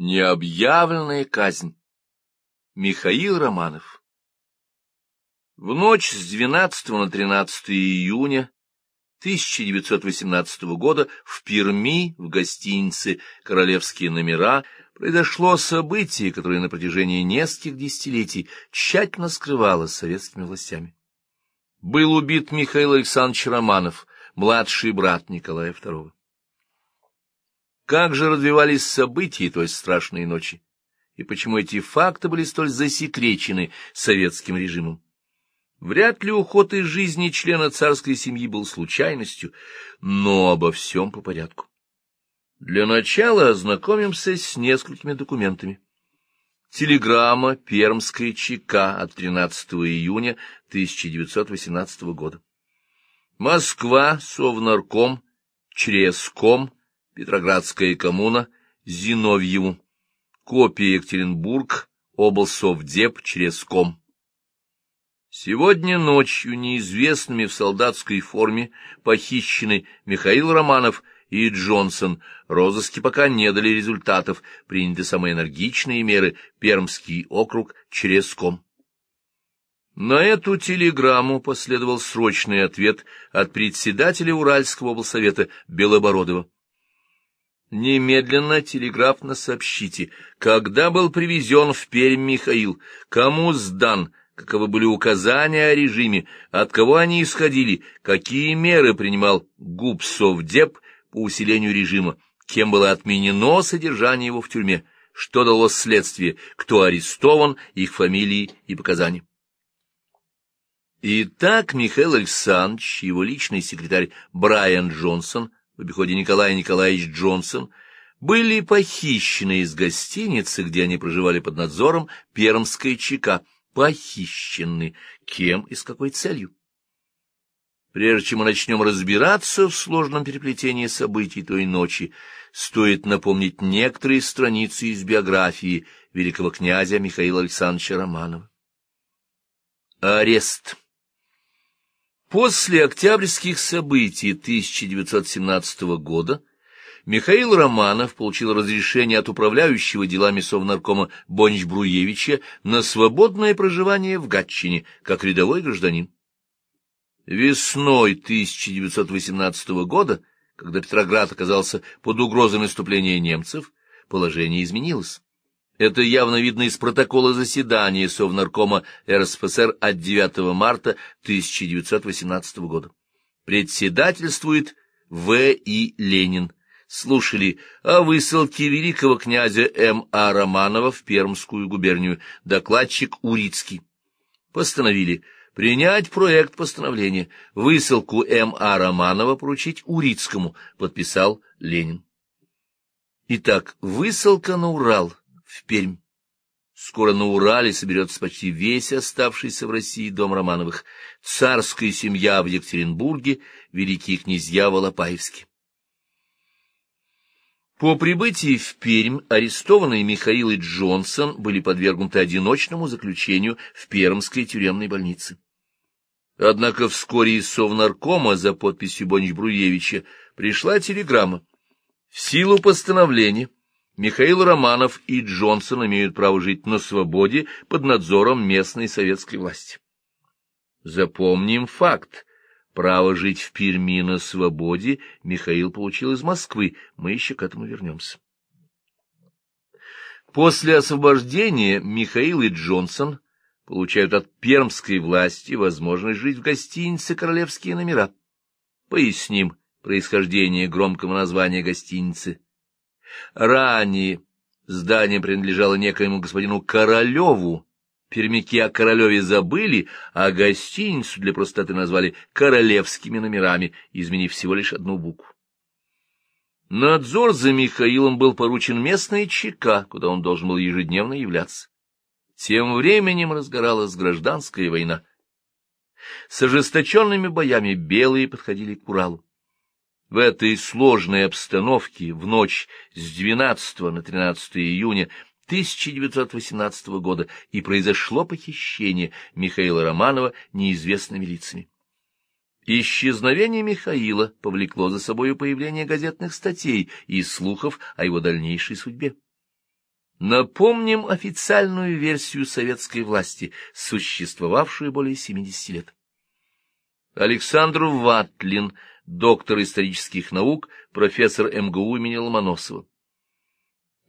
Необъявленная казнь. Михаил Романов. В ночь с 12 на 13 июня 1918 года в Перми, в гостинице «Королевские номера», произошло событие, которое на протяжении нескольких десятилетий тщательно скрывалось советскими властями. Был убит Михаил Александрович Романов, младший брат Николая II. Как же развивались события той страшной ночи? И почему эти факты были столь засекречены советским режимом? Вряд ли уход из жизни члена царской семьи был случайностью, но обо всем по порядку. Для начала ознакомимся с несколькими документами. Телеграмма Пермской ЧК от 13 июня 1918 года. Москва, Совнарком, Чреском, Петроградская коммуна, Зиновьеву. Копия Екатеринбург, облсовдеп, через ком. Сегодня ночью неизвестными в солдатской форме похищены Михаил Романов и Джонсон. Розыски пока не дали результатов. Приняты самые энергичные меры. Пермский округ через ком. На эту телеграмму последовал срочный ответ от председателя Уральского облсовета Белобородова. Немедленно телеграфно сообщите, когда был привезен в Пермь Михаил, кому сдан, каковы были указания о режиме, от кого они исходили, какие меры принимал Губсовдеп по усилению режима, кем было отменено содержание его в тюрьме, что дало следствие, кто арестован, их фамилии и показания. Итак, Михаил Александрович, его личный секретарь Брайан Джонсон – в обиходе Николай Николаевич Джонсон, были похищены из гостиницы, где они проживали под надзором Пермской ЧК. Похищены. Кем и с какой целью? Прежде чем мы начнем разбираться в сложном переплетении событий той ночи, стоит напомнить некоторые страницы из биографии великого князя Михаила Александровича Романова. Арест. После октябрьских событий 1917 года Михаил Романов получил разрешение от управляющего делами Совнаркома Бонч-Бруевича на свободное проживание в Гатчине, как рядовой гражданин. Весной 1918 года, когда Петроград оказался под угрозой наступления немцев, положение изменилось. Это явно видно из протокола заседания Совнаркома РСФСР от 9 марта 1918 года. Председательствует В. И. Ленин. Слушали о высылке великого князя М. А. Романова в Пермскую губернию, докладчик Урицкий. Постановили принять проект постановления, высылку М. А. Романова поручить Урицкому, подписал Ленин. Итак, высылка на Урал в Пермь. Скоро на Урале соберется почти весь оставшийся в России дом Романовых, царская семья в Екатеринбурге, великие князья Волопаевские. По прибытии в Пермь арестованные Михаил и Джонсон были подвергнуты одиночному заключению в Пермской тюремной больнице. Однако вскоре из Совнаркома за подписью Бонч-Бруевича пришла телеграмма. В силу постановления Михаил Романов и Джонсон имеют право жить на свободе под надзором местной советской власти. Запомним факт. Право жить в Перми на свободе Михаил получил из Москвы. Мы еще к этому вернемся. После освобождения Михаил и Джонсон получают от пермской власти возможность жить в гостинице «Королевские номера». Поясним происхождение громкого названия гостиницы Ранее здание принадлежало некоему господину Королеву. Пермяки о Королеве забыли, а гостиницу для простоты назвали королевскими номерами, изменив всего лишь одну букву. Надзор за Михаилом был поручен местной ЧК, куда он должен был ежедневно являться. Тем временем разгоралась гражданская война. С ожесточенными боями белые подходили к Уралу. В этой сложной обстановке в ночь с 12 на 13 июня 1918 года и произошло похищение Михаила Романова неизвестными лицами. Исчезновение Михаила повлекло за собой появление газетных статей и слухов о его дальнейшей судьбе. Напомним официальную версию советской власти, существовавшую более 70 лет. Александр Ватлин, доктор исторических наук, профессор МГУ имени Ломоносова.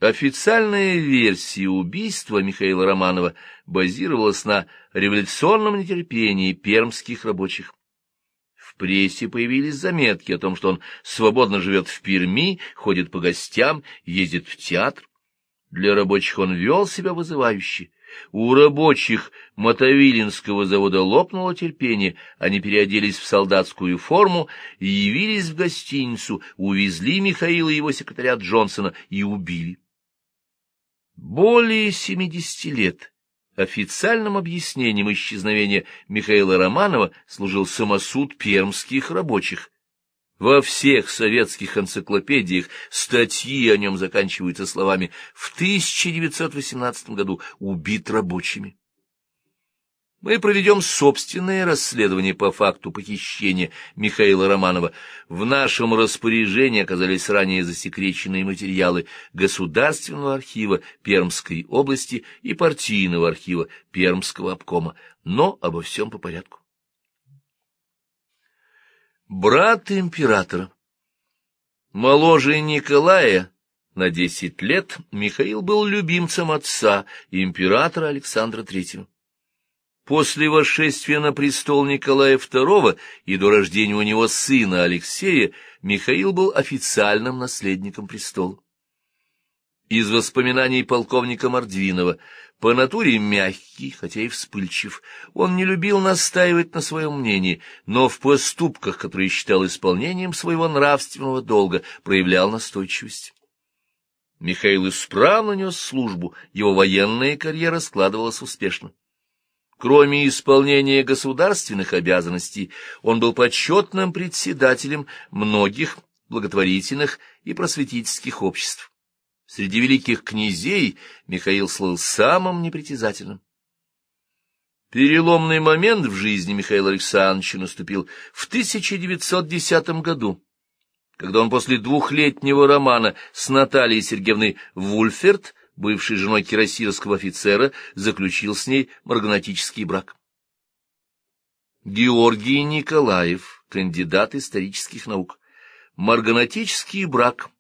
Официальная версия убийства Михаила Романова базировалась на революционном нетерпении пермских рабочих. В прессе появились заметки о том, что он свободно живет в Перми, ходит по гостям, ездит в театр. Для рабочих он вел себя вызывающе. У рабочих Мотовилинского завода лопнуло терпение, они переоделись в солдатскую форму, явились в гостиницу, увезли Михаила и его секретаря Джонсона и убили. Более семидесяти лет официальным объяснением исчезновения Михаила Романова служил самосуд пермских рабочих. Во всех советских энциклопедиях статьи о нем заканчиваются словами «в 1918 году убит рабочими». Мы проведем собственное расследование по факту похищения Михаила Романова. В нашем распоряжении оказались ранее засекреченные материалы Государственного архива Пермской области и партийного архива Пермского обкома. Но обо всем по порядку. Брат императора Моложе Николая на десять лет Михаил был любимцем отца, императора Александра Третьего. После восшествия на престол Николая II и до рождения у него сына Алексея Михаил был официальным наследником престола. Из воспоминаний полковника Мордвинова по натуре мягкий, хотя и вспыльчив, он не любил настаивать на своем мнении, но в поступках, которые считал исполнением своего нравственного долга, проявлял настойчивость. Михаил исправно нес службу, его военная карьера складывалась успешно. Кроме исполнения государственных обязанностей, он был почетным председателем многих благотворительных и просветительских обществ. Среди великих князей Михаил слыл самым непритязательным. Переломный момент в жизни Михаила Александровича наступил в 1910 году, когда он после двухлетнего романа с Натальей Сергеевной Вульферт бывшей женой кирасирского офицера, заключил с ней марганатический брак. Георгий Николаев, кандидат исторических наук. Марганатический брак —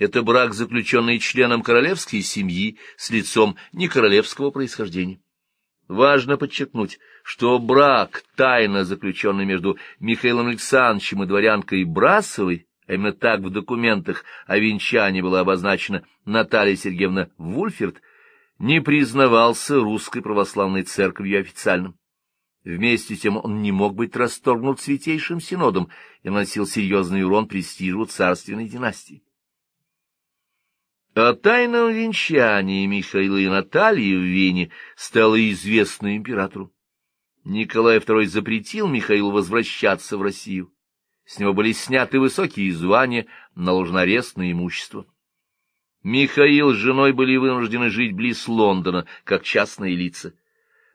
это брак, заключенный членом королевской семьи с лицом некоролевского происхождения. Важно подчеркнуть, что брак, тайно заключенный между Михаилом Александровичем и дворянкой Брасовой, а именно так в документах о венчании была обозначена Наталья Сергеевна Вульферт, не признавался русской православной церковью официальным. Вместе с тем он не мог быть расторгнут Святейшим Синодом и наносил серьезный урон престижу царственной династии. О тайном венчании Михаила и Натальи в Вене стало известно императору. Николай II запретил Михаилу возвращаться в Россию. С него были сняты высокие звания, наложен арест на имущество. Михаил с женой были вынуждены жить близ Лондона, как частные лица.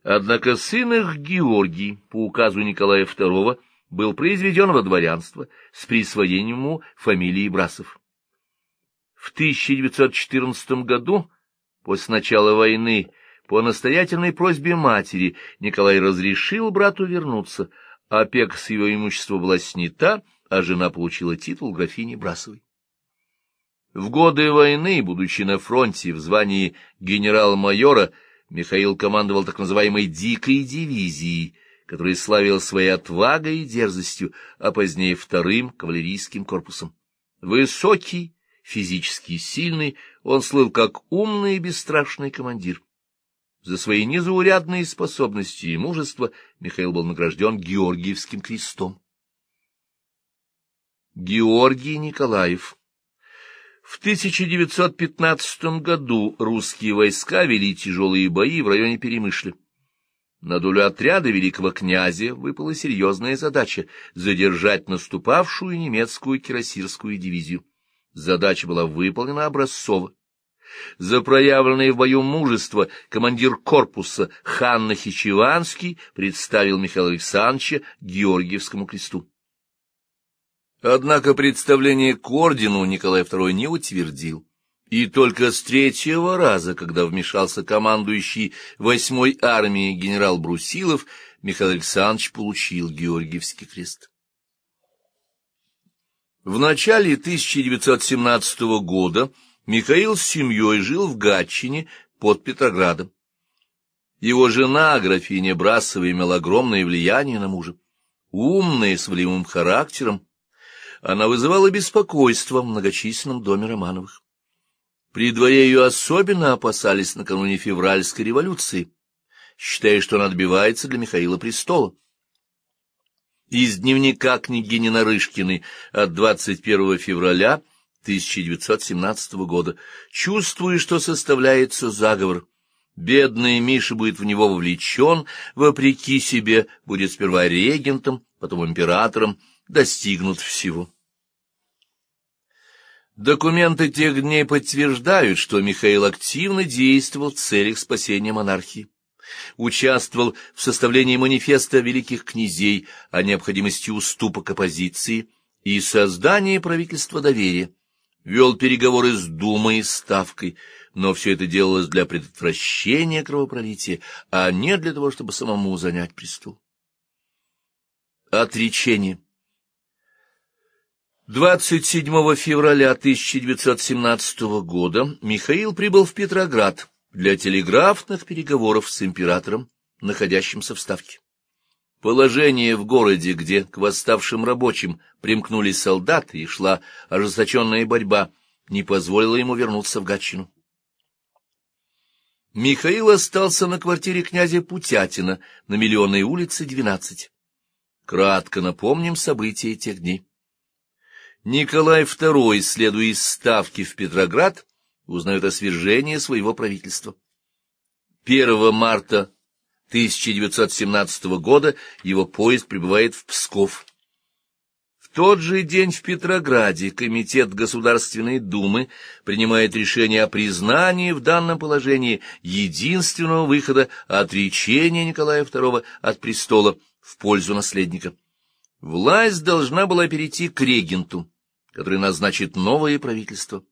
Однако сын их Георгий, по указу Николая II, был произведен во дворянство с присвоением ему фамилии Брасов. В 1914 году, после начала войны, по настоятельной просьбе матери Николай разрешил брату вернуться — опека с его имущества была снята, а жена получила титул графини Брасовой. В годы войны, будучи на фронте в звании генерал-майора, Михаил командовал так называемой «дикой дивизией», которая славила своей отвагой и дерзостью, а позднее вторым кавалерийским корпусом. Высокий, физически сильный, он слыл как умный и бесстрашный командир. За свои незаурядные способности и мужество Михаил был награжден Георгиевским крестом. Георгий Николаев В 1915 году русские войска вели тяжелые бои в районе Перемышля. На долю отряда великого князя выпала серьезная задача — задержать наступавшую немецкую кирасирскую дивизию. Задача была выполнена образцово. За проявленное в бою мужество командир корпуса Хан Нахичеванский представил Михаила Александровича Георгиевскому кресту. Однако представление к ордену Николай II не утвердил. И только с третьего раза, когда вмешался командующий восьмой армией генерал Брусилов, Михаил Александрович получил Георгиевский крест. В начале 1917 года Михаил с семьей жил в Гатчине под Петроградом. Его жена, графиня Брасова, имела огромное влияние на мужа. Умная, с волевым характером, она вызывала беспокойство в многочисленном доме Романовых. При дворе ее особенно опасались накануне февральской революции, считая, что она отбивается для Михаила престола. Из дневника княгини Нарышкиной от 21 февраля 1917 года чувствую, что составляется заговор. Бедный Миша будет в него вовлечен, вопреки себе, будет сперва регентом, потом императором, достигнут всего. Документы тех дней подтверждают, что Михаил активно действовал в целях спасения монархии участвовал в составлении манифеста великих князей о необходимости уступок оппозиции и создании правительства доверия, вел переговоры с Думой и Ставкой, но все это делалось для предотвращения кровопролития, а не для того, чтобы самому занять престол. Отречение. 27 февраля 1917 года Михаил прибыл в Петроград, для телеграфных переговоров с императором, находящимся в Ставке. Положение в городе, где к восставшим рабочим примкнули солдаты и шла ожесточенная борьба, не позволило ему вернуться в Гатчину. Михаил остался на квартире князя Путятина на Миллионной улице, 12. Кратко напомним события тех дней. Николай II, следуя из Ставки в Петроград, узнают о свержении своего правительства. 1 марта 1917 года его поезд прибывает в Псков. В тот же день в Петрограде Комитет Государственной Думы принимает решение о признании в данном положении единственного выхода отречения Николая II от престола в пользу наследника. Власть должна была перейти к регенту, который назначит новое правительство.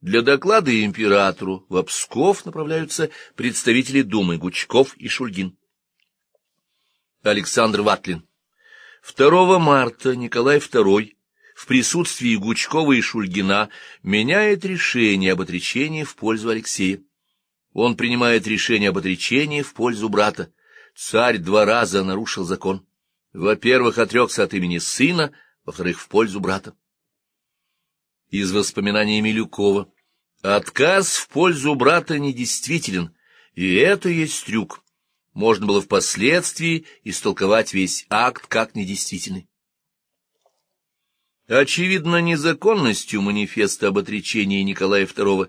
Для доклада императору в Псков направляются представители Думы Гучков и Шульгин. Александр Ватлин. 2 марта Николай II в присутствии Гучкова и Шульгина меняет решение об отречении в пользу Алексея. Он принимает решение об отречении в пользу брата. Царь два раза нарушил закон. Во-первых, отрекся от имени сына, во-вторых, в пользу брата из воспоминаний Милюкова. Отказ в пользу брата недействителен, и это есть трюк. Можно было впоследствии истолковать весь акт как недействительный. Очевидно, незаконностью манифеста об отречении Николая II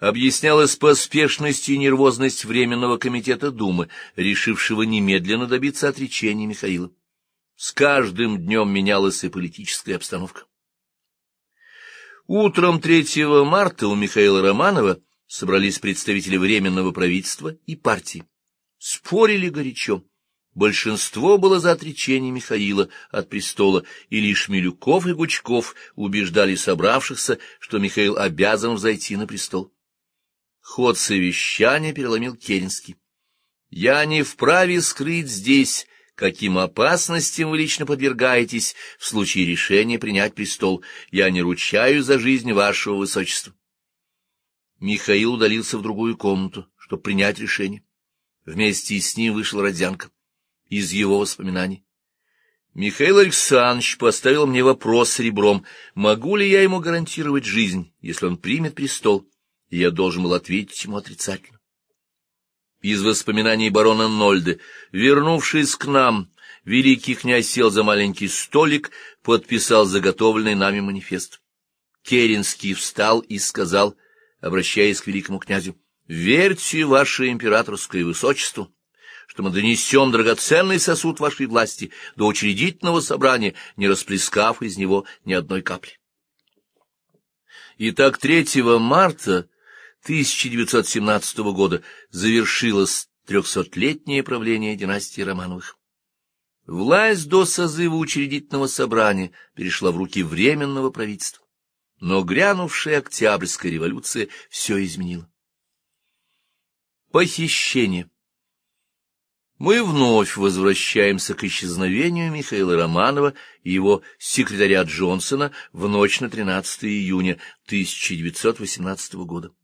объяснялась поспешность и нервозность Временного комитета Думы, решившего немедленно добиться отречения Михаила. С каждым днем менялась и политическая обстановка. Утром 3 марта у Михаила Романова собрались представители Временного правительства и партии. Спорили горячо. Большинство было за отречение Михаила от престола, и лишь Милюков и Гучков убеждали собравшихся, что Михаил обязан взойти на престол. Ход совещания переломил Керенский. «Я не вправе скрыть здесь каким опасностям вы лично подвергаетесь в случае решения принять престол. Я не ручаю за жизнь вашего высочества. Михаил удалился в другую комнату, чтобы принять решение. Вместе с ним вышел Родзянко из его воспоминаний. Михаил Александрович поставил мне вопрос ребром, могу ли я ему гарантировать жизнь, если он примет престол, и я должен был ответить ему отрицательно из воспоминаний барона Нольде. Вернувшись к нам, великий князь сел за маленький столик, подписал заготовленный нами манифест. Керенский встал и сказал, обращаясь к великому князю, «Верьте, ваше императорское высочество, что мы донесем драгоценный сосуд вашей власти до учредительного собрания, не расплескав из него ни одной капли». Итак, 3 марта 1917 года завершилось трехсотлетнее правление династии Романовых. Власть до созыва учредительного собрания перешла в руки Временного правительства. но грянувшая Октябрьская революция все изменила. Похищение Мы вновь возвращаемся к исчезновению Михаила Романова и его секретаря Джонсона в ночь на 13 июня 1918 года.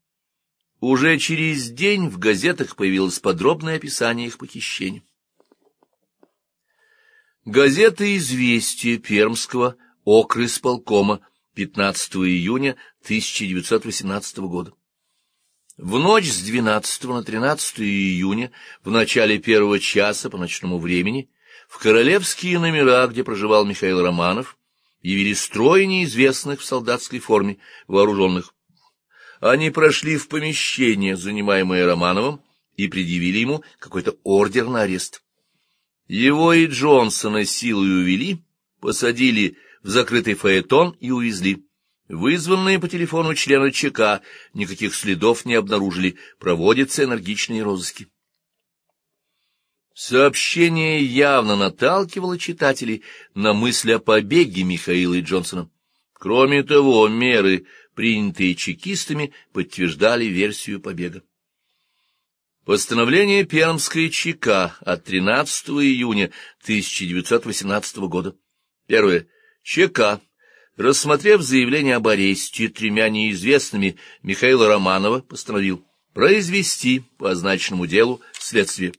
Уже через день в газетах появилось подробное описание их похищения. Газета «Известия» Пермского окрысполкома 15 июня 1918 года. В ночь с 12 на 13 июня, в начале первого часа по ночному времени, в королевские номера, где проживал Михаил Романов, явились трое неизвестных в солдатской форме, вооруженных. Они прошли в помещение, занимаемое Романовым, и предъявили ему какой-то ордер на арест. Его и Джонсона силой увели, посадили в закрытый фаэтон и увезли. Вызванные по телефону члены ЧК никаких следов не обнаружили, проводятся энергичные розыски. Сообщение явно наталкивало читателей на мысль о побеге Михаила и Джонсона. Кроме того, меры, принятые чекистами, подтверждали версию побега. Постановление Пермской ЧК от 13 июня 1918 года. Первое. ЧК, рассмотрев заявление об аресте тремя неизвестными Михаила Романова, постановил произвести по означенному делу следствие.